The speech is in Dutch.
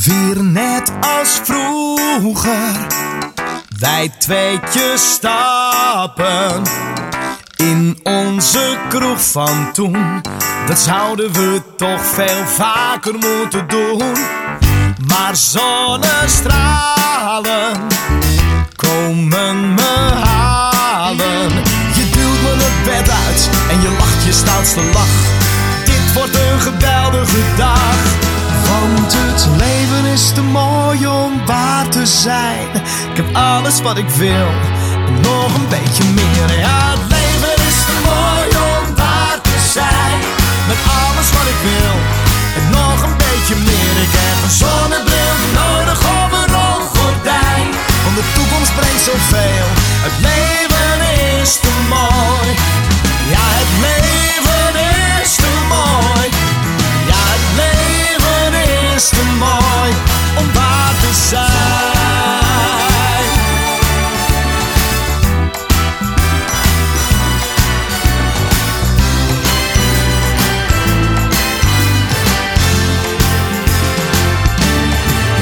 Weer net als vroeger, wij tweetjes stappen in onze kroeg van toen. Dat zouden we toch veel vaker moeten doen. Maar zonnestralen komen me halen. Je duwt me het bed uit en je lacht je stoutste lach. Dit wordt een geweldige zijn. Ik heb alles wat ik wil en nog een beetje meer. Ja, het leven is te mooi om waar te zijn. Met alles wat ik wil en nog een beetje meer. Ik heb een zonnebril nodig of een rolgordijn. Want de toekomst brengt zoveel. Het leven is te mooi. Ja, het leven is te mooi. Ja, het leven is te mooi